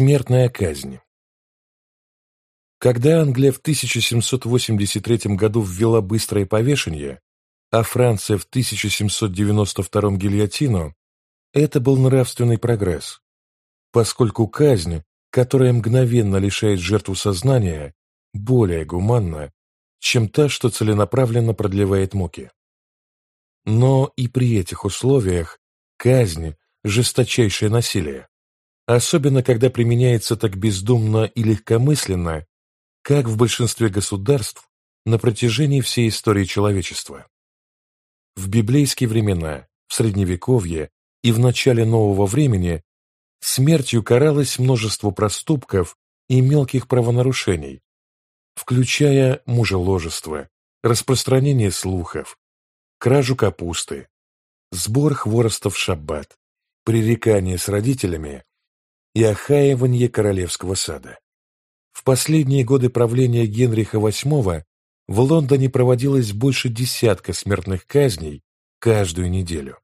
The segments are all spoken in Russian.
Смертная казнь Когда Англия в 1783 году ввела быстрое повешение, а Франция в 1792 гильотину, это был нравственный прогресс, поскольку казнь, которая мгновенно лишает жертву сознания, более гуманна, чем та, что целенаправленно продлевает муки. Но и при этих условиях казнь – жесточайшее насилие особенно когда применяется так бездумно и легкомысленно, как в большинстве государств на протяжении всей истории человечества. В библейские времена, в Средневековье и в начале нового времени смертью каралось множество проступков и мелких правонарушений, включая мужеложество, распространение слухов, кражу капусты, сбор хвороста в шаббат, пререкание с родителями и охаивание королевского сада. В последние годы правления Генриха VIII в Лондоне проводилось больше десятка смертных казней каждую неделю.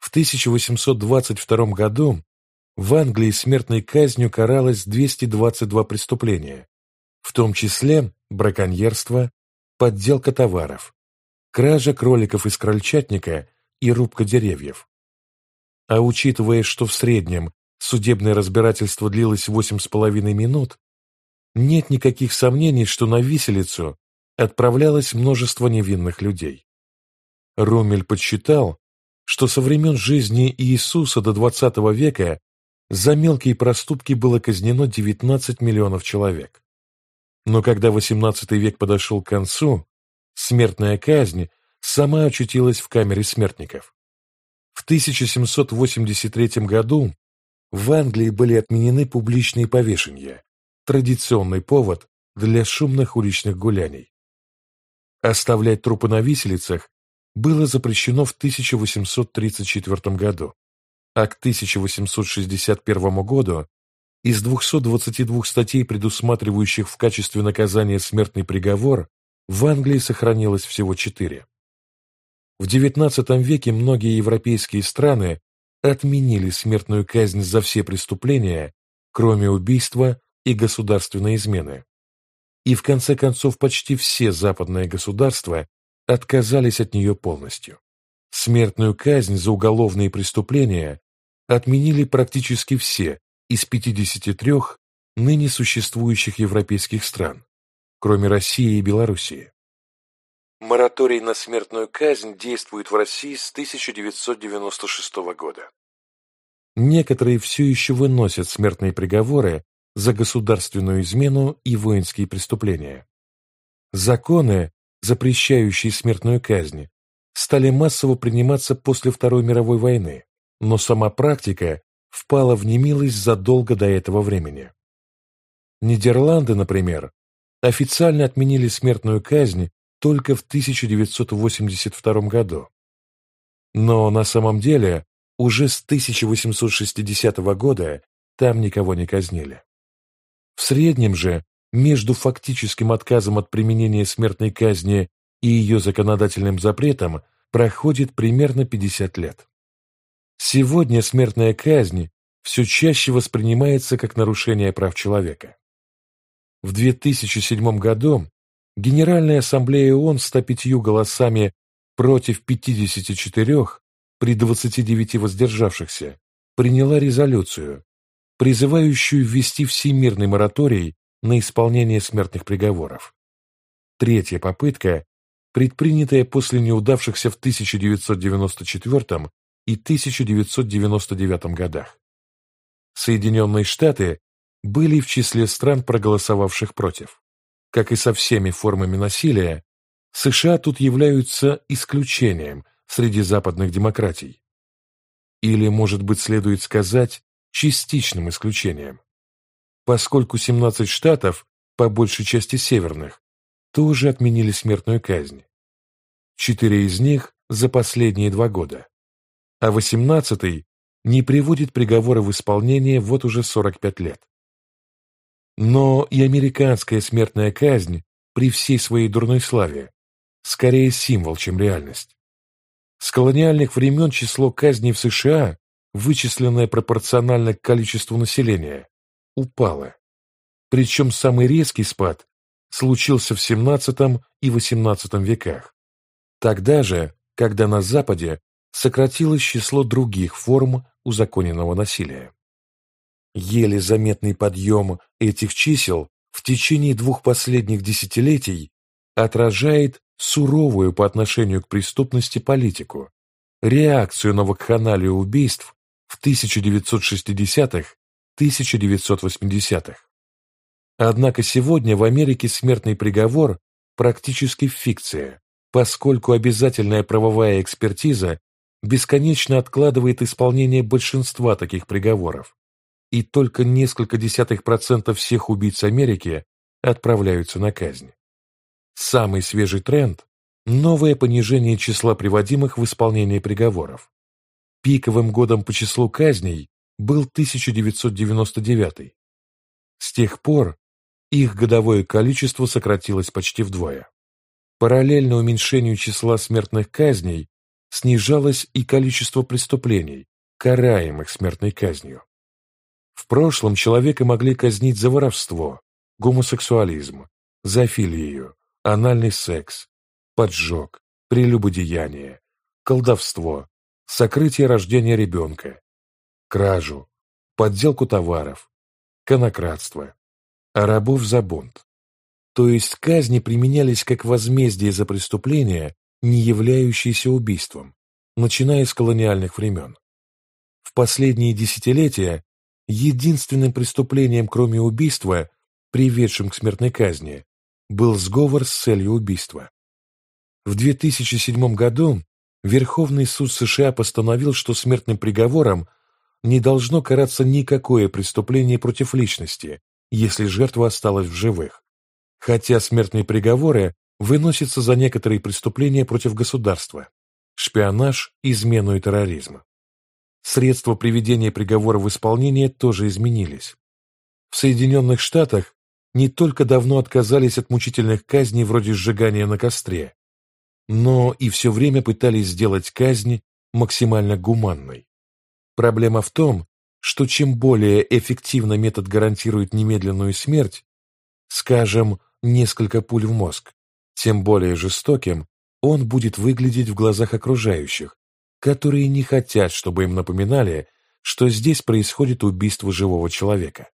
В 1822 году в Англии смертной казнью каралось 222 преступления, в том числе браконьерство, подделка товаров, кража кроликов из крольчатника и рубка деревьев. А учитывая, что в среднем судебное разбирательство длилось восемь с половиной минут, нет никаких сомнений, что на виселицу отправлялось множество невинных людей. Румель подсчитал, что со времен жизни Иисуса до XX века за мелкие проступки было казнено 19 миллионов человек. Но когда XVIII век подошел к концу, смертная казнь сама очутилась в камере смертников. В 1783 году в Англии были отменены публичные повешения, традиционный повод для шумных уличных гуляний. Оставлять трупы на виселицах было запрещено в 1834 году, а к 1861 году из 222 статей, предусматривающих в качестве наказания смертный приговор, в Англии сохранилось всего четыре. В XIX веке многие европейские страны отменили смертную казнь за все преступления, кроме убийства и государственной измены. И в конце концов почти все западные государства отказались от нее полностью. Смертную казнь за уголовные преступления отменили практически все из 53 ныне существующих европейских стран, кроме России и Белоруссии. Мораторий на смертную казнь действует в России с 1996 года. Некоторые все еще выносят смертные приговоры за государственную измену и воинские преступления. Законы, запрещающие смертную казнь, стали массово приниматься после Второй мировой войны, но сама практика впала в немилость задолго до этого времени. Нидерланды, например, официально отменили смертную казнь только в 1982 году. Но на самом деле уже с 1860 года там никого не казнили. В среднем же между фактическим отказом от применения смертной казни и ее законодательным запретом проходит примерно 50 лет. Сегодня смертная казнь все чаще воспринимается как нарушение прав человека. В 2007 году Генеральная ассамблея ООН 105 голосами против 54 при 29 воздержавшихся приняла резолюцию, призывающую ввести всемирный мораторий на исполнение смертных приговоров. Третья попытка, предпринятая после неудавшихся в 1994 и 1999 годах. Соединенные Штаты были в числе стран, проголосовавших против. Как и со всеми формами насилия, США тут являются исключением среди западных демократий. Или, может быть, следует сказать, частичным исключением. Поскольку 17 штатов, по большей части северных, тоже отменили смертную казнь. Четыре из них за последние два года, а 18 не приводит приговоры в исполнение вот уже 45 лет. Но и американская смертная казнь при всей своей дурной славе скорее символ, чем реальность. С колониальных времен число казней в США, вычисленное пропорционально к количеству населения, упала. Причем самый резкий спад случился в XVII и XVIII веках. Тогда же, когда на Западе сократилось число других форм узаконенного насилия. Еле заметный подъем этих чисел в течение двух последних десятилетий отражает суровую по отношению к преступности политику, реакцию на вакханалию убийств в 1960-1980-х. Однако сегодня в Америке смертный приговор практически фикция, поскольку обязательная правовая экспертиза бесконечно откладывает исполнение большинства таких приговоров, и только несколько десятых процентов всех убийц Америки отправляются на казнь. Самый свежий тренд – новое понижение числа приводимых в исполнение приговоров. Пиковым годом по числу казней был 1999. С тех пор их годовое количество сократилось почти вдвое. Параллельно уменьшению числа смертных казней снижалось и количество преступлений, караемых смертной казнью. В прошлом человека могли казнить за воровство, гомосексуализм, зоофилию, анальный секс, поджог, прелюбодеяние, колдовство, сокрытие рождения ребенка, кражу, подделку товаров, конократство, а рабов за бунт. То есть казни применялись как возмездие за преступления, не являющиеся убийством, начиная с колониальных времен. В последние десятилетия единственным преступлением, кроме убийства, приведшим к смертной казни, был сговор с целью убийства. В 2007 году Верховный суд США постановил, что смертным приговором не должно караться никакое преступление против личности, если жертва осталась в живых, хотя смертные приговоры выносятся за некоторые преступления против государства, шпионаж, измену и терроризм. Средства приведения приговора в исполнение тоже изменились. В Соединенных Штатах не только давно отказались от мучительных казней вроде сжигания на костре, но и все время пытались сделать казнь максимально гуманной. Проблема в том, что чем более эффективно метод гарантирует немедленную смерть, скажем, несколько пуль в мозг, тем более жестоким он будет выглядеть в глазах окружающих, которые не хотят, чтобы им напоминали, что здесь происходит убийство живого человека.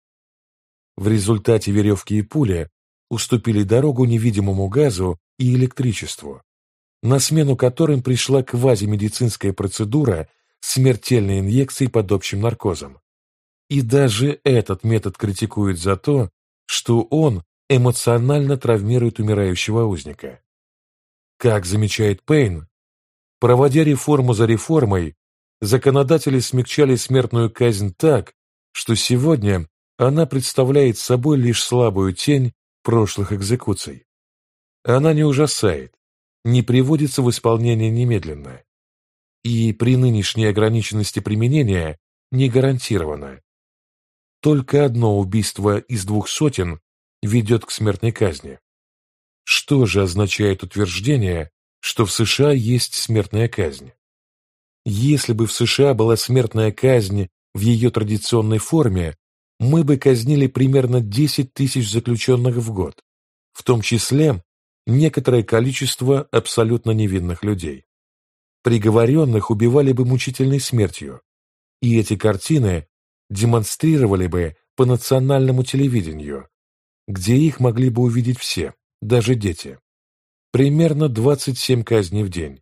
В результате веревки и пули уступили дорогу невидимому газу и электричеству, на смену которым пришла квазимедицинская процедура – смертельной инъекции под общим наркозом. И даже этот метод критикуют за то, что он эмоционально травмирует умирающего узника. Как замечает Пейн, проводя реформу за реформой, законодатели смягчали смертную казнь так, что сегодня она представляет собой лишь слабую тень прошлых экзекуций. Она не ужасает, не приводится в исполнение немедленно и при нынешней ограниченности применения не гарантировано. Только одно убийство из двух сотен ведет к смертной казни. Что же означает утверждение, что в США есть смертная казнь? Если бы в США была смертная казнь в ее традиционной форме, мы бы казнили примерно 10 тысяч заключенных в год, в том числе некоторое количество абсолютно невинных людей приговоренных убивали бы мучительной смертью, и эти картины демонстрировали бы по национальному телевидению, где их могли бы увидеть все, даже дети. Примерно 27 казней в день.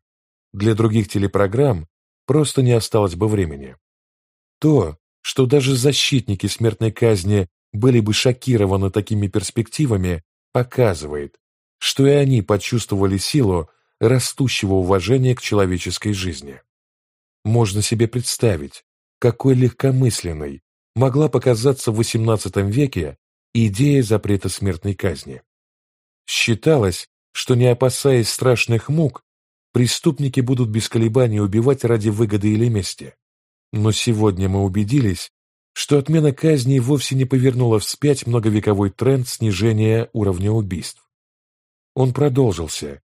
Для других телепрограмм просто не осталось бы времени. То, что даже защитники смертной казни были бы шокированы такими перспективами, показывает, что и они почувствовали силу растущего уважения к человеческой жизни. Можно себе представить, какой легкомысленной могла показаться в XVIII веке идея запрета смертной казни. Считалось, что не опасаясь страшных мук, преступники будут без колебаний убивать ради выгоды или мести. Но сегодня мы убедились, что отмена казни вовсе не повернула вспять многовековой тренд снижения уровня убийств. Он продолжился,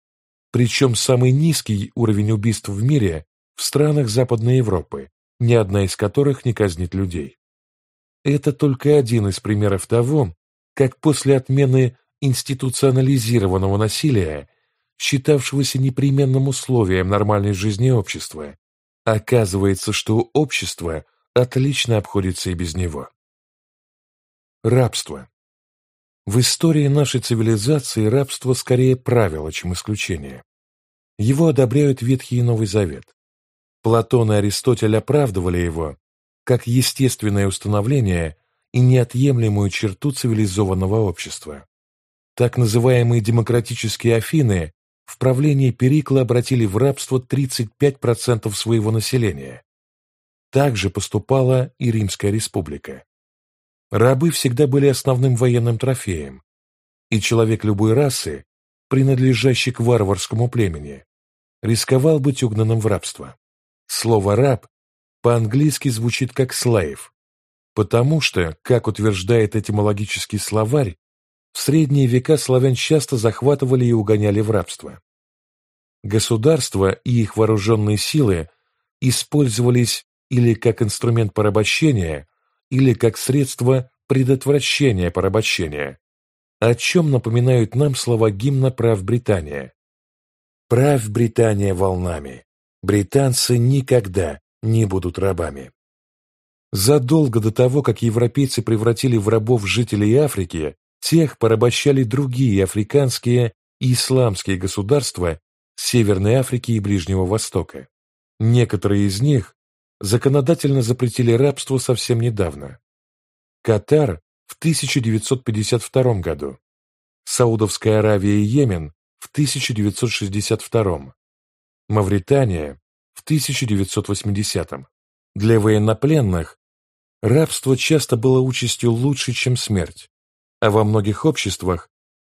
причем самый низкий уровень убийств в мире в странах Западной Европы, ни одна из которых не казнит людей. это только один из примеров того, как после отмены институционализированного насилия, считавшегося непременным условием нормальной жизни общества, оказывается, что общество отлично обходится и без него. Рабство. В истории нашей цивилизации рабство скорее правило, чем исключение. Его одобряют Ветхий и Новый Завет. Платон и Аристотель оправдывали его как естественное установление и неотъемлемую черту цивилизованного общества. Так называемые демократические Афины в правлении Перикла обратили в рабство 35% своего населения. Так же поступала и Римская республика. Рабы всегда были основным военным трофеем, и человек любой расы, принадлежащий к варварскому племени, рисковал быть угнанным в рабство. Слово «раб» по-английски звучит как «slave», потому что, как утверждает этимологический словарь, в средние века славян часто захватывали и угоняли в рабство. Государства и их вооруженные силы использовались или как инструмент порабощения, или как средство предотвращения порабощения, о чем напоминают нам слова гимна прав Британия. «Правь Британия волнами, британцы никогда не будут рабами». Задолго до того, как европейцы превратили в рабов жителей Африки, тех порабощали другие африканские и исламские государства Северной Африки и Ближнего Востока. Некоторые из них законодательно запретили рабство совсем недавно. Катар в 1952 году, Саудовская Аравия и Йемен в 1962, Мавритания в 1980. Для военнопленных рабство часто было участью лучше, чем смерть, а во многих обществах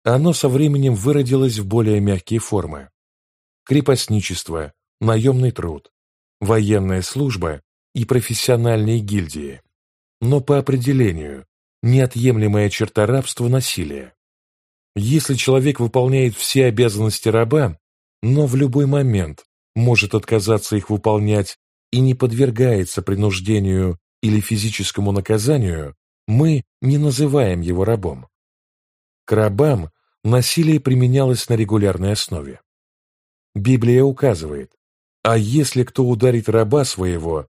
оно со временем выродилось в более мягкие формы. Крепостничество, наемный труд, военная служба и профессиональные гильдии. Но по определению неотъемлемая черта рабства – насилие. Если человек выполняет все обязанности раба, но в любой момент может отказаться их выполнять и не подвергается принуждению или физическому наказанию, мы не называем его рабом. К рабам насилие применялось на регулярной основе. Библия указывает, а если кто ударит раба своего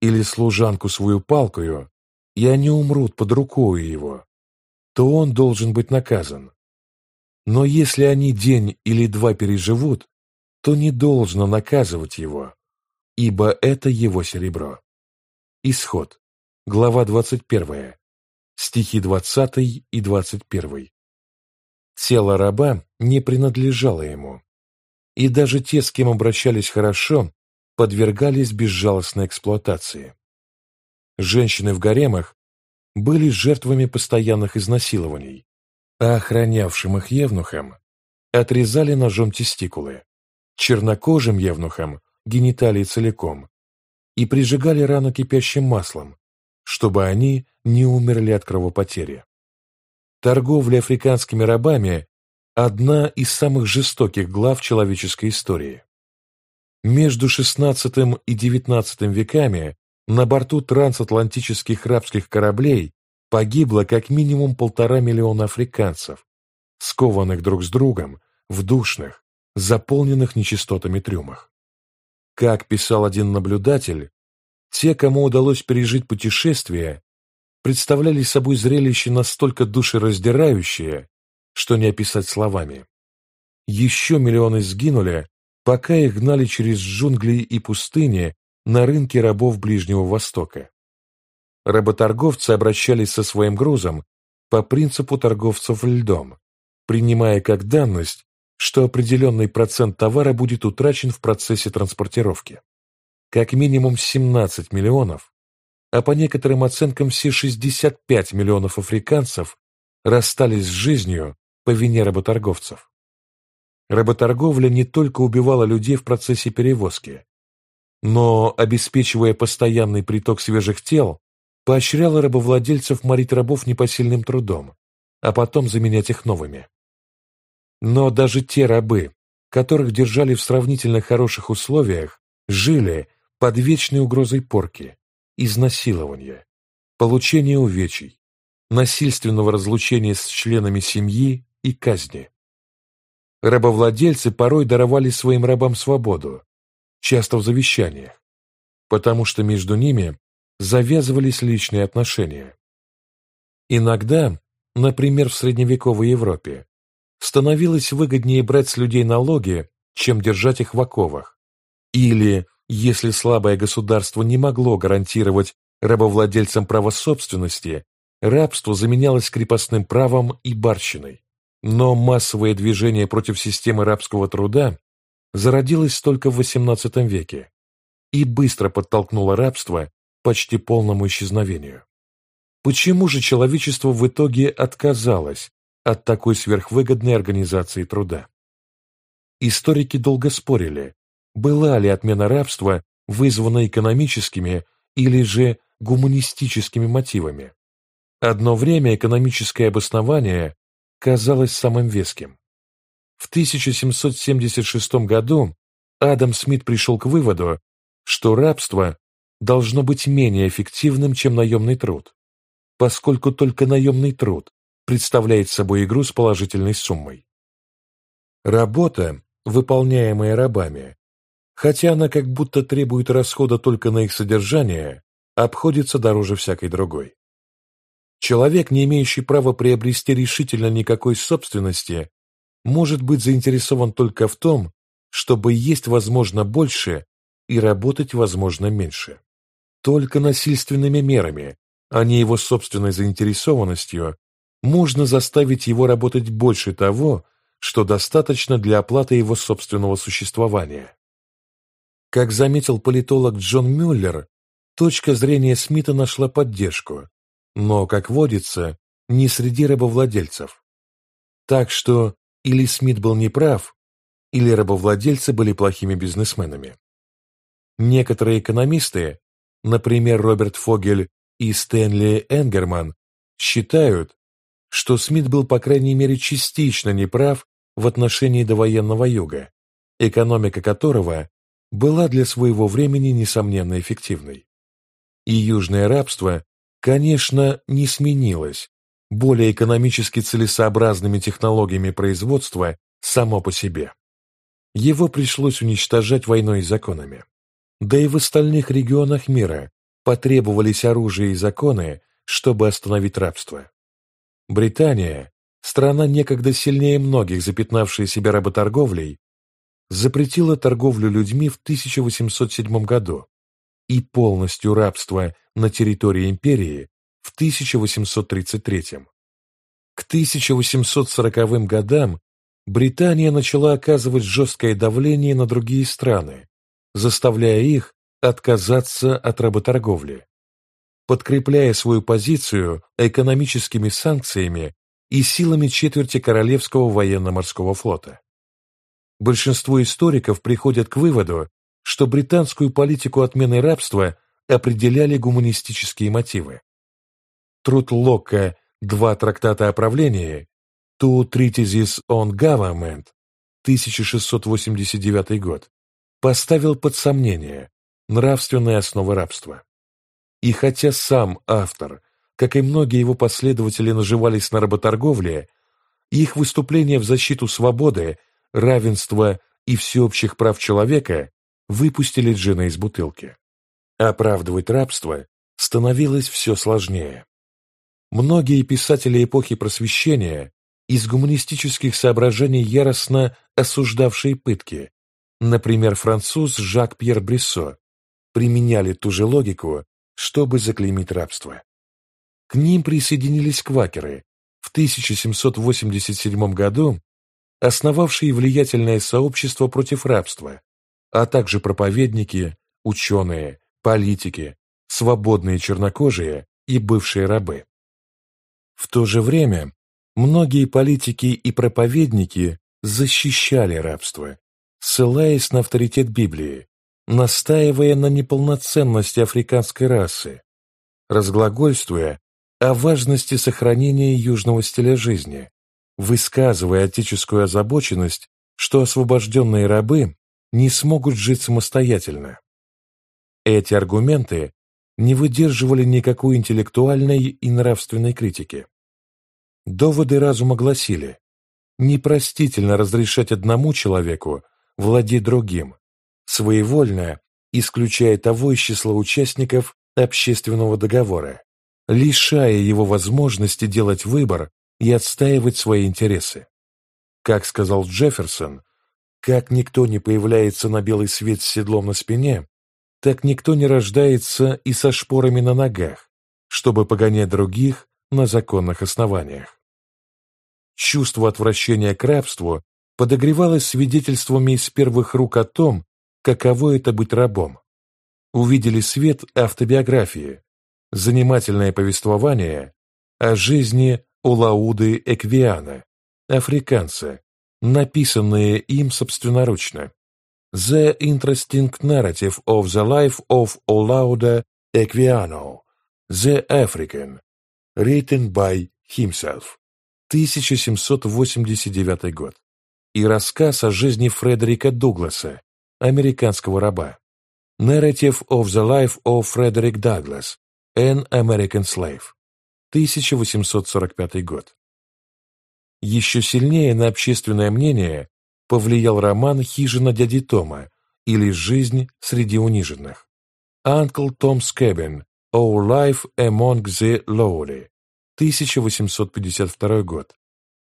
или служанку свою палкою, и они умрут под рукою его, то он должен быть наказан. Но если они день или два переживут, то не должно наказывать его, ибо это его серебро. Исход. Глава 21. Стихи 20 и 21. Тело раба не принадлежало ему и даже те, с кем обращались хорошо, подвергались безжалостной эксплуатации. Женщины в гаремах были жертвами постоянных изнасилований, а охранявшим их евнухам отрезали ножом тестикулы, чернокожим евнухам – гениталии целиком, и прижигали рану кипящим маслом, чтобы они не умерли от кровопотери. Торговля африканскими рабами одна из самых жестоких глав человеческой истории. Между XVI и XIX веками на борту трансатлантических рабских кораблей погибло как минимум полтора миллиона африканцев, скованных друг с другом в душных, заполненных нечистотами трюмах. Как писал один наблюдатель, те, кому удалось пережить путешествие, представляли собой зрелище настолько душераздирающее, что не описать словами. Еще миллионы сгинули, пока их гнали через джунгли и пустыни на рынке рабов Ближнего Востока. Работорговцы обращались со своим грузом по принципу торговцев льдом, принимая как данность, что определенный процент товара будет утрачен в процессе транспортировки. Как минимум 17 миллионов, а по некоторым оценкам все 65 миллионов африканцев расстались с жизнью по вине работорговцев. Работорговля не только убивала людей в процессе перевозки, но, обеспечивая постоянный приток свежих тел, поощряла рабовладельцев морить рабов непосильным трудом, а потом заменять их новыми. Но даже те рабы, которых держали в сравнительно хороших условиях, жили под вечной угрозой порки, изнасилования, получение увечий, насильственного разлучения с членами семьи и казни. Рабовладельцы порой даровали своим рабам свободу, часто в завещаниях, потому что между ними завязывались личные отношения. Иногда, например, в средневековой Европе, становилось выгоднее брать с людей налоги, чем держать их в оковах. Или, если слабое государство не могло гарантировать рабовладельцам право собственности, рабство заменялось крепостным правом и барщиной. Но массовое движение против системы рабского труда зародилось только в XVIII веке и быстро подтолкнуло рабство почти полному исчезновению. Почему же человечество в итоге отказалось от такой сверхвыгодной организации труда? Историки долго спорили, была ли отмена рабства вызвана экономическими или же гуманистическими мотивами. Одно время экономическое обоснование казалось самым веским. В 1776 году Адам Смит пришел к выводу, что рабство должно быть менее эффективным, чем наемный труд, поскольку только наемный труд представляет собой игру с положительной суммой. Работа, выполняемая рабами, хотя она как будто требует расхода только на их содержание, обходится дороже всякой другой. Человек, не имеющий права приобрести решительно никакой собственности, может быть заинтересован только в том, чтобы есть возможно больше и работать возможно меньше. Только насильственными мерами, а не его собственной заинтересованностью, можно заставить его работать больше того, что достаточно для оплаты его собственного существования. Как заметил политолог Джон Мюллер, точка зрения Смита нашла поддержку, но, как водится, не среди рабовладельцев. Так что или Смит был неправ, или рабовладельцы были плохими бизнесменами. Некоторые экономисты, например, Роберт Фогель и Стэнли Энгерман, считают, что Смит был по крайней мере частично неправ в отношении довоенного юга, экономика которого была для своего времени несомненно эффективной. И южное рабство, конечно, не сменилось более экономически целесообразными технологиями производства само по себе. Его пришлось уничтожать войной и законами. Да и в остальных регионах мира потребовались оружие и законы, чтобы остановить рабство. Британия, страна некогда сильнее многих, запятнавшая себя работорговлей, запретила торговлю людьми в 1807 году и полностью рабство на территории империи в 1833. К 1840 годам Британия начала оказывать жесткое давление на другие страны, заставляя их отказаться от работорговли, подкрепляя свою позицию экономическими санкциями и силами четверти Королевского военно-морского флота. Большинство историков приходят к выводу, что британскую политику отмены рабства определяли гуманистические мотивы. Труд Локка «Два трактата о правлении» Two Treatises on Government 1689 год поставил под сомнение нравственные основы рабства. И хотя сам автор, как и многие его последователи, наживались на работорговле, их выступления в защиту свободы, равенства и всеобщих прав человека выпустили джина из бутылки. Оправдывать рабство становилось все сложнее. Многие писатели эпохи Просвещения из гуманистических соображений яростно осуждавшие пытки, например, француз Жак-Пьер Брессо, применяли ту же логику, чтобы заклеймить рабство. К ним присоединились квакеры, в 1787 году основавшие влиятельное сообщество против рабства, а также проповедники, ученые, политики, свободные чернокожие и бывшие рабы. В то же время многие политики и проповедники защищали рабство, ссылаясь на авторитет Библии, настаивая на неполноценности африканской расы, разглагольствуя о важности сохранения южного стиля жизни, высказывая отеческую озабоченность, что освобожденные рабы не смогут жить самостоятельно. Эти аргументы не выдерживали никакой интеллектуальной и нравственной критики. Доводы разума гласили, непростительно разрешать одному человеку владеть другим, своевольно исключая того из числа участников общественного договора, лишая его возможности делать выбор и отстаивать свои интересы. Как сказал Джефферсон, как никто не появляется на белый свет с седлом на спине, так никто не рождается и со шпорами на ногах, чтобы погонять других на законных основаниях. Чувство отвращения к рабству подогревалось свидетельствами из первых рук о том, каково это быть рабом. Увидели свет автобиографии, занимательное повествование о жизни Улауды Эквиана, африканца, написанные им собственноручно. The Interesting Narrative of the Life of Olauda Equiano, The African, written by himself, 1789 год, и рассказ о жизни Фредерика Дугласа, американского раба. Narrative of the Life of Frederick Douglass, an American Slave, 1845 год. Еще сильнее на общественное мнение повлиял роман «Хижина дяди Тома» или «Жизнь среди униженных». Uncle Tom's Cabin – Our Life Among the Lowly, 1852 год,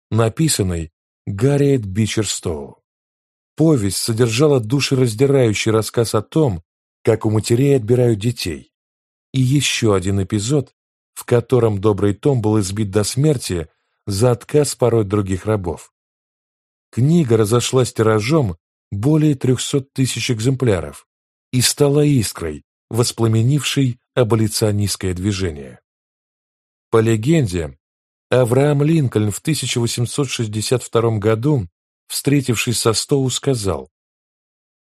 написанный Гарриет Бичерстоу. Повесть содержала душераздирающий рассказ о том, как у матерей отбирают детей, и еще один эпизод, в котором добрый Том был избит до смерти за отказ порой других рабов. Книга разошлась тиражом более 300 тысяч экземпляров и стала искрой, воспламенившей аболиционистское движение. По легенде, Авраам Линкольн в 1862 году, встретившись со Стоу, сказал,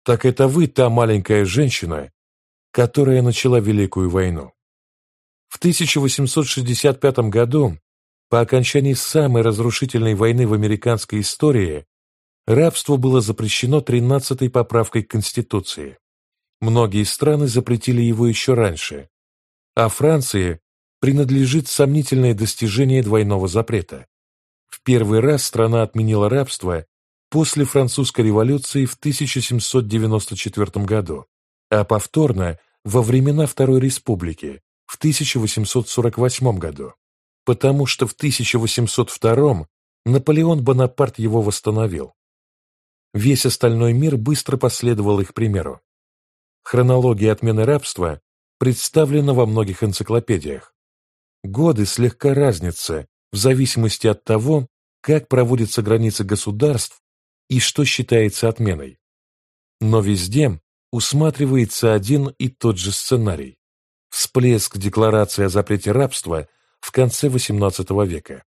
«Так это вы та маленькая женщина, которая начала Великую войну». В 1865 году по окончании самой разрушительной войны в американской истории рабство было запрещено 13-й поправкой Конституции. Многие страны запретили его еще раньше, а Франции принадлежит сомнительное достижение двойного запрета. В первый раз страна отменила рабство после французской революции в 1794 году, а повторно во времена Второй Республики в 1848 году потому что в 1802 Наполеон Бонапарт его восстановил. Весь остальной мир быстро последовал их примеру. Хронология отмены рабства представлена во многих энциклопедиях. Годы слегка разнятся в зависимости от того, как проводятся границы государств и что считается отменой. Но везде усматривается один и тот же сценарий. Всплеск декларации о запрете рабства – в конце XVIII века.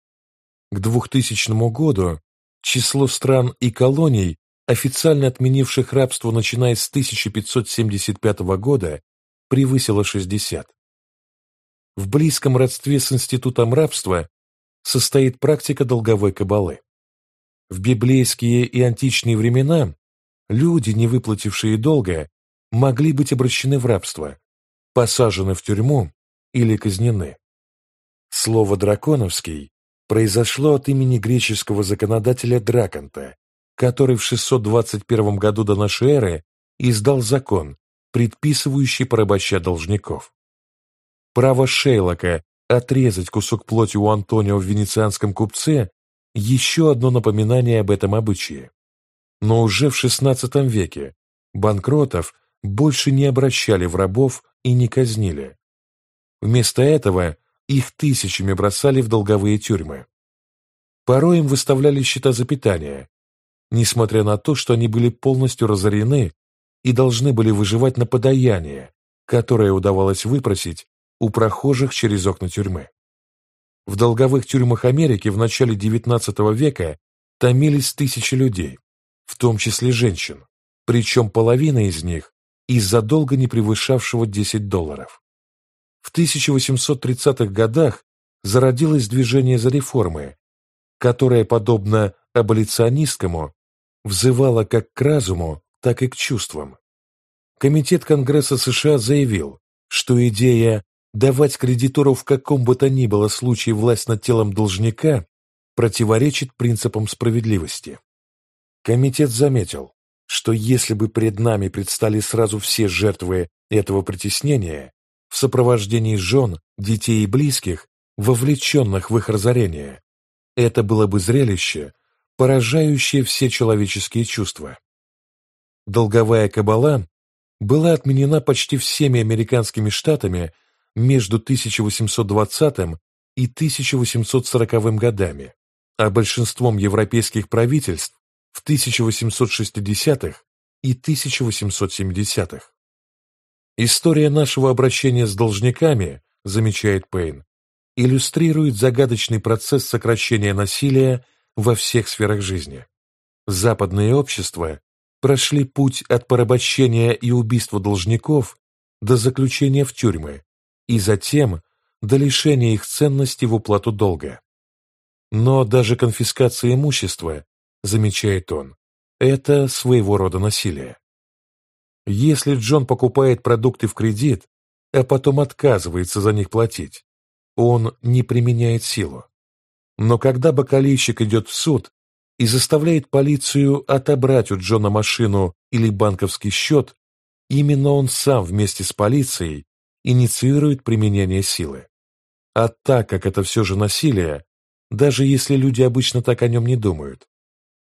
К 2000 году число стран и колоний, официально отменивших рабство начиная с 1575 года, превысило 60. В близком родстве с институтом рабства состоит практика долговой кабалы. В библейские и античные времена люди, не выплатившие долга, могли быть обращены в рабство, посажены в тюрьму или казнены. Слово «драконовский» произошло от имени греческого законодателя Драконта, который в 621 году до нашей эры издал закон, предписывающий порабощать должников. Право Шейлока отрезать кусок плоти у Антонио в венецианском купце – еще одно напоминание об этом обычае. Но уже в XVI веке банкротов больше не обращали в рабов и не казнили. Вместо этого их тысячами бросали в долговые тюрьмы. Порой им выставляли счета за питание, несмотря на то, что они были полностью разорены и должны были выживать на подаяние, которое удавалось выпросить у прохожих через окна тюрьмы. В долговых тюрьмах Америки в начале XIX века томились тысячи людей, в том числе женщин, причем половина из них из-за долга не превышавшего 10 долларов. В 1830-х годах зародилось движение за реформы, которое, подобно аболиционистскому, взывало как к разуму, так и к чувствам. Комитет Конгресса США заявил, что идея давать кредитору в каком бы то ни было случае власть над телом должника противоречит принципам справедливости. Комитет заметил, что если бы пред нами предстали сразу все жертвы этого притеснения в сопровождении жен, детей и близких, вовлеченных в их разорение, это было бы зрелище, поражающее все человеческие чувства. Долговая кабала была отменена почти всеми американскими штатами между 1820 и 1840 годами, а большинством европейских правительств в 1860-х и 1870-х. История нашего обращения с должниками, замечает Пейн, иллюстрирует загадочный процесс сокращения насилия во всех сферах жизни. Западные общества прошли путь от порабощения и убийства должников до заключения в тюрьмы и затем до лишения их ценности в уплату долга. Но даже конфискация имущества, замечает он, это своего рода насилие. Если Джон покупает продукты в кредит, а потом отказывается за них платить, он не применяет силу. Но когда бакалейщик идет в суд и заставляет полицию отобрать у Джона машину или банковский счет, именно он сам вместе с полицией инициирует применение силы. А так как это все же насилие, даже если люди обычно так о нем не думают,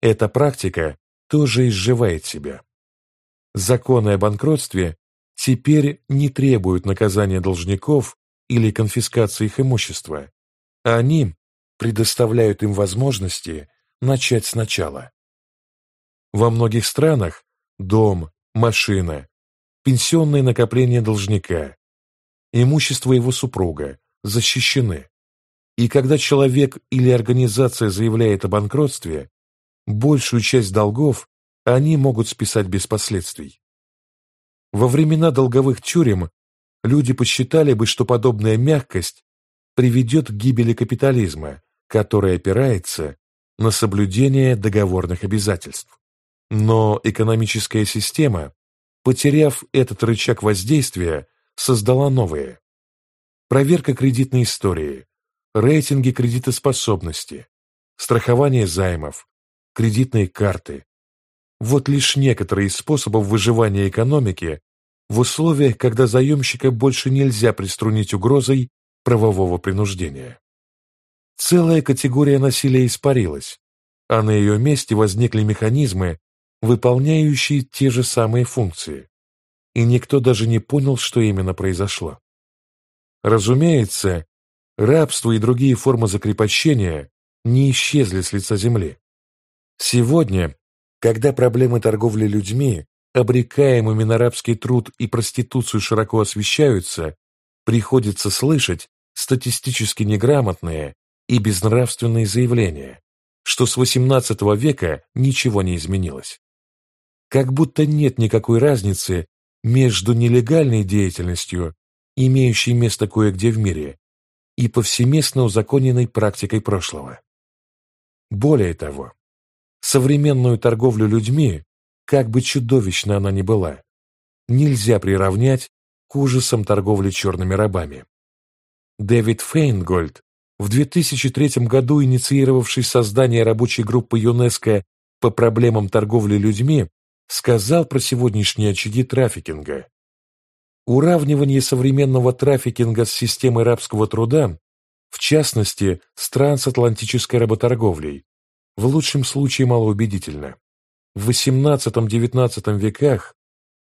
эта практика тоже изживает себя. Законы о банкротстве теперь не требуют наказания должников или конфискации их имущества, а они предоставляют им возможности начать сначала. Во многих странах дом, машина, пенсионные накопления должника, имущество его супруга защищены. И когда человек или организация заявляет о банкротстве, большую часть долгов они могут списать без последствий. Во времена долговых тюрем люди посчитали бы, что подобная мягкость приведет к гибели капитализма, который опирается на соблюдение договорных обязательств. Но экономическая система, потеряв этот рычаг воздействия, создала новые. Проверка кредитной истории, рейтинги кредитоспособности, страхование займов, кредитные карты. Вот лишь некоторые из способов выживания экономики в условиях, когда заемщика больше нельзя приструнить угрозой правового принуждения целая категория насилия испарилась, а на ее месте возникли механизмы, выполняющие те же самые функции, и никто даже не понял, что именно произошло. Разумеется, рабство и другие формы закрепощения не исчезли с лица земли. Сегодня, когда проблемы торговли людьми, обрекаемыми на рабский труд и проституцию широко освещаются, приходится слышать статистически неграмотные и безнравственные заявления, что с XVIII века ничего не изменилось. Как будто нет никакой разницы между нелегальной деятельностью, имеющей место кое-где в мире, и повсеместно узаконенной практикой прошлого. Более того, современную торговлю людьми, как бы чудовищна она ни была, нельзя приравнять к ужасам торговли черными рабами. Дэвид Фейнгольд в 2003 году инициировавший создание рабочей группы ЮНЕСКО по проблемам торговли людьми, сказал про сегодняшние очаги трафикинга. Уравнивание современного трафикинга с системой рабского труда, в частности, с трансатлантической работорговлей, в лучшем случае малоубедительно. В XVIII-XIX веках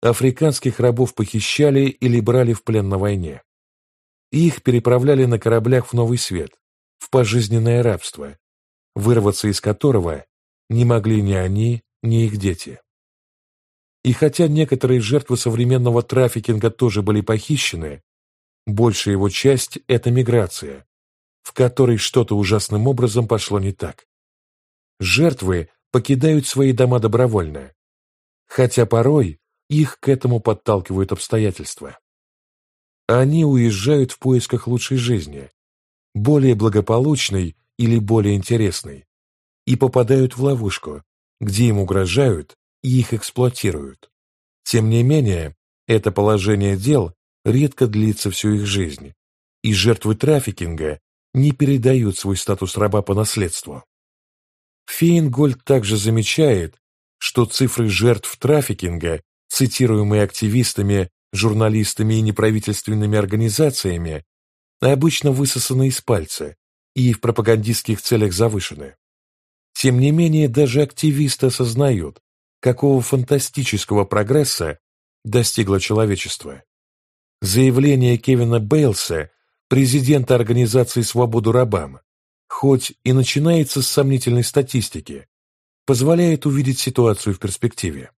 африканских рабов похищали или брали в плен на войне. Их переправляли на кораблях в Новый Свет, в пожизненное рабство, вырваться из которого не могли ни они, ни их дети. И хотя некоторые жертвы современного трафикинга тоже были похищены, большая его часть – это миграция, в которой что-то ужасным образом пошло не так. Жертвы покидают свои дома добровольно, хотя порой их к этому подталкивают обстоятельства. Они уезжают в поисках лучшей жизни, более благополучной или более интересной, и попадают в ловушку, где им угрожают и их эксплуатируют. Тем не менее, это положение дел редко длится всю их жизнь, и жертвы трафикинга не передают свой статус раба по наследству. Фейнгольд также замечает, что цифры жертв трафикинга, цитируемые активистами, журналистами и неправительственными организациями, обычно высосаны из пальца и в пропагандистских целях завышены. Тем не менее, даже активисты осознают, какого фантастического прогресса достигло человечество. Заявление Кевина Бейлса, президента Организации «Свободу рабам», хоть и начинается с сомнительной статистики, позволяет увидеть ситуацию в перспективе.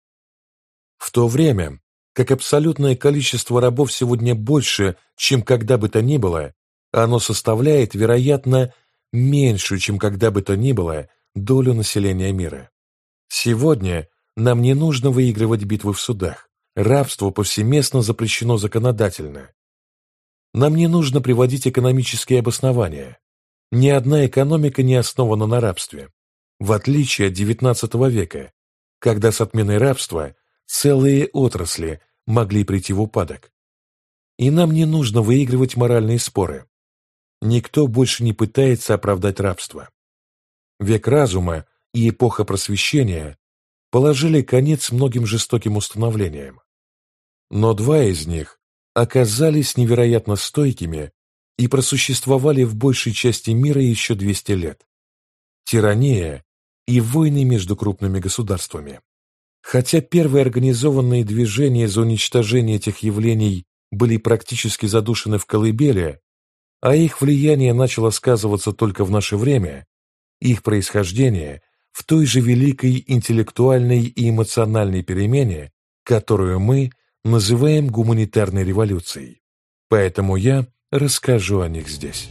В то время, как абсолютное количество рабов сегодня больше, чем когда бы то ни было, оно составляет, вероятно, меньшую, чем когда бы то ни было, долю населения мира. Сегодня нам не нужно выигрывать битвы в судах. Рабство повсеместно запрещено законодательно. Нам не нужно приводить экономические обоснования. Ни одна экономика не основана на рабстве, в отличие от XIX века, когда с отменой рабства целые отрасли могли прийти в упадок. И нам не нужно выигрывать моральные споры. Никто больше не пытается оправдать рабство. Век разума и эпоха просвещения положили конец многим жестоким установлениям. Но два из них оказались невероятно стойкими и просуществовали в большей части мира еще 200 лет. Тирания и войны между крупными государствами. Хотя первые организованные движения за уничтожение этих явлений были практически задушены в колыбели, а их влияние начало сказываться только в наше время, их происхождение в той же великой интеллектуальной и эмоциональной перемене, которую мы называем гуманитарной революцией. Поэтому я расскажу о них здесь.